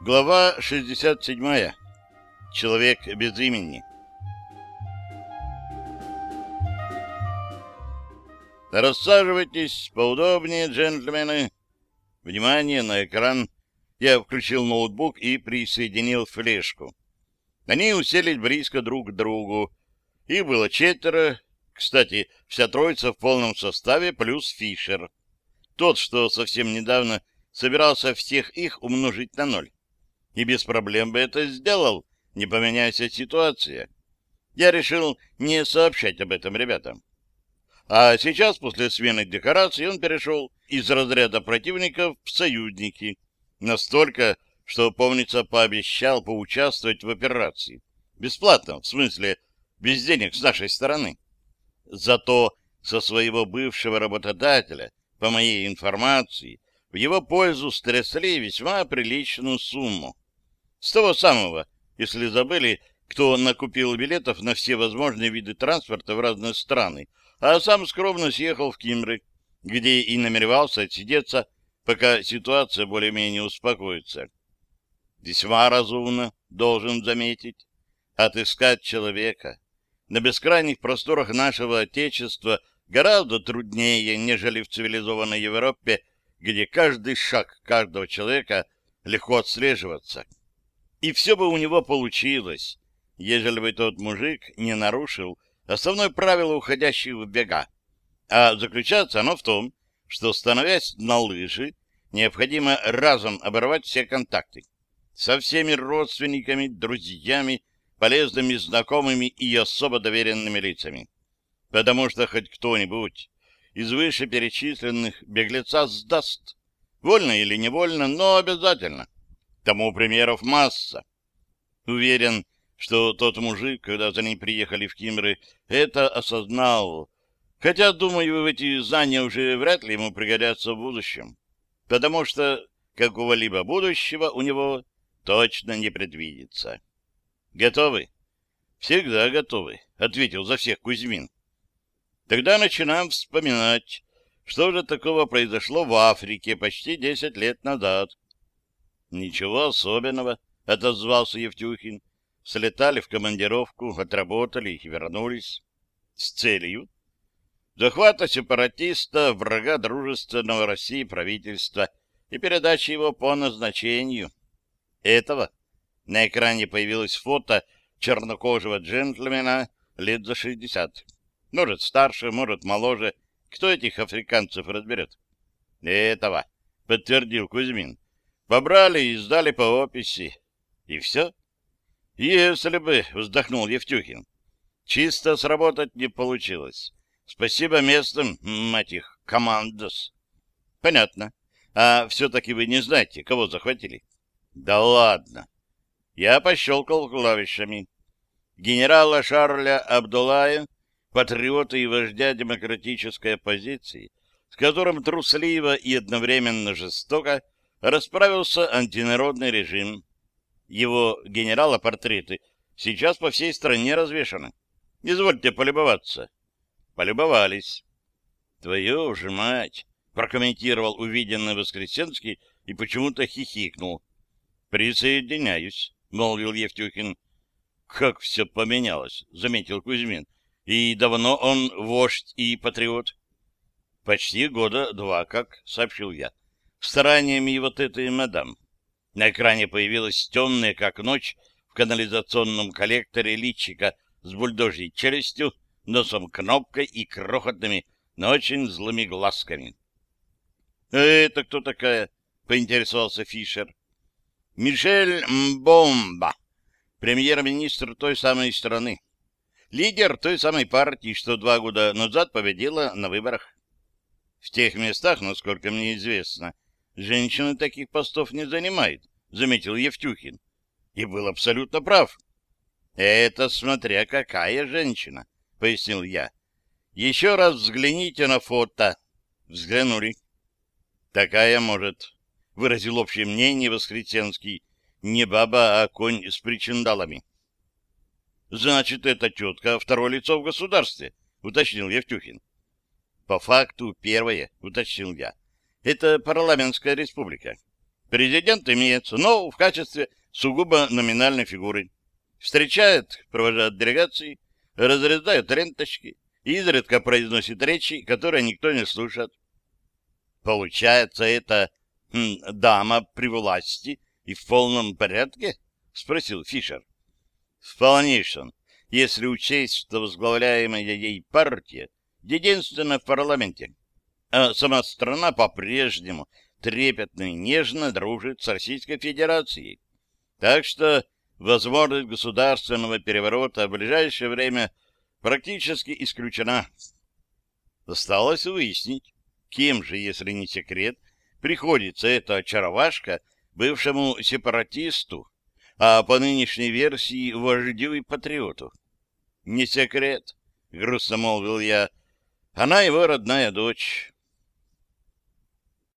Глава 67. Человек без имени. Рассаживайтесь поудобнее, джентльмены. Внимание на экран. Я включил ноутбук и присоединил флешку. Они уселись близко друг к другу. Их было четверо. Кстати, вся троица в полном составе плюс Фишер. Тот, что совсем недавно собирался всех их умножить на ноль. И без проблем бы это сделал, не поменяясь ситуация. Я решил не сообщать об этом ребятам. А сейчас, после смены декораций, он перешел из разряда противников в союзники. Настолько, что, помнится, пообещал поучаствовать в операции. Бесплатно, в смысле, без денег с нашей стороны. Зато со своего бывшего работодателя, по моей информации, в его пользу стрясли весьма приличную сумму. С того самого, если забыли, кто накупил билетов на все возможные виды транспорта в разные страны, а сам скромно съехал в Кимры, где и намеревался отсидеться, пока ситуация более-менее успокоится. Весьма разумно, должен заметить, отыскать человека. На бескрайних просторах нашего Отечества гораздо труднее, нежели в цивилизованной Европе, где каждый шаг каждого человека легко отслеживаться. И все бы у него получилось, ежели бы тот мужик не нарушил основное правило уходящих в бега. А заключается оно в том, что, становясь на лыжи, необходимо разом оборвать все контакты со всеми родственниками, друзьями, полезными знакомыми и особо доверенными лицами. Потому что хоть кто-нибудь из вышеперечисленных беглеца сдаст, вольно или невольно, но обязательно. Тому примеров масса. Уверен, что тот мужик, когда за ним приехали в Кимры, это осознал. Хотя, думаю, эти знания уже вряд ли ему пригодятся в будущем. Потому что какого-либо будущего у него точно не предвидится. Готовы? Всегда готовы, ответил за всех Кузьмин. Тогда начинаем вспоминать, что же такого произошло в Африке почти десять лет назад. Ничего особенного, отозвался Евтюхин слетали в командировку, отработали и вернулись. С целью захвата сепаратиста, врага дружественного России правительства и передачи его по назначению. Этого на экране появилось фото чернокожего джентльмена лет за шестьдесят. Может, старше, может, моложе. Кто этих африканцев разберет? Этого, подтвердил Кузьмин. Побрали и сдали по описи. И все? Если бы, вздохнул Евтюхин. Чисто сработать не получилось. Спасибо местным, мать их, командос. Понятно. А все-таки вы не знаете, кого захватили? Да ладно. Я пощелкал клавишами. Генерала Шарля Абдулая, патриота и вождя демократической оппозиции, с которым трусливо и одновременно жестоко расправился антинародный режим его генерала-портреты сейчас по всей стране развешаны. Извольте полюбоваться. Полюбовались. Твою же мать! Прокомментировал увиденный Воскресенский и почему-то хихикнул. Присоединяюсь, молвил Евтюхин. Как все поменялось, заметил Кузьмин. И давно он вождь и патриот? Почти года два, как сообщил я. Стараниями вот этой мадам. На экране появилась темная, как ночь, в канализационном коллекторе личика с бульдожьей челюстью, носом кнопкой и крохотными, но очень злыми глазками. «Это кто такая?» — поинтересовался Фишер. «Мишель Мбомба, премьер-министр той самой страны. Лидер той самой партии, что два года назад победила на выборах. В тех местах, насколько мне известно, — Женщины таких постов не занимают, заметил Евтюхин. И был абсолютно прав. Это смотря какая женщина, пояснил я. Еще раз взгляните на фото. Взглянули. Такая может, выразил общее мнение Воскресенский. Не баба, а конь с причиндалами. Значит, это тетка второе лицо в государстве, уточнил Евтюхин. По факту первое, уточнил я. Это парламентская республика. Президент имеется, но в качестве сугубо номинальной фигуры. Встречает, провожает делегации, разрезает ленточки, изредка произносит речи, которые никто не слушает. Получается, это хм, дама при власти и в полном порядке? — спросил Фишер. — В если учесть, что возглавляемая ей партия единственная в парламенте, а сама страна по-прежнему трепетно и нежно дружит с Российской Федерацией. Так что возможность государственного переворота в ближайшее время практически исключена. Осталось выяснить, кем же, если не секрет, приходится эта очаровашка бывшему сепаратисту, а по нынешней версии вождю и патриоту. Не секрет, грустно молвил я, она его родная дочь.